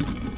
you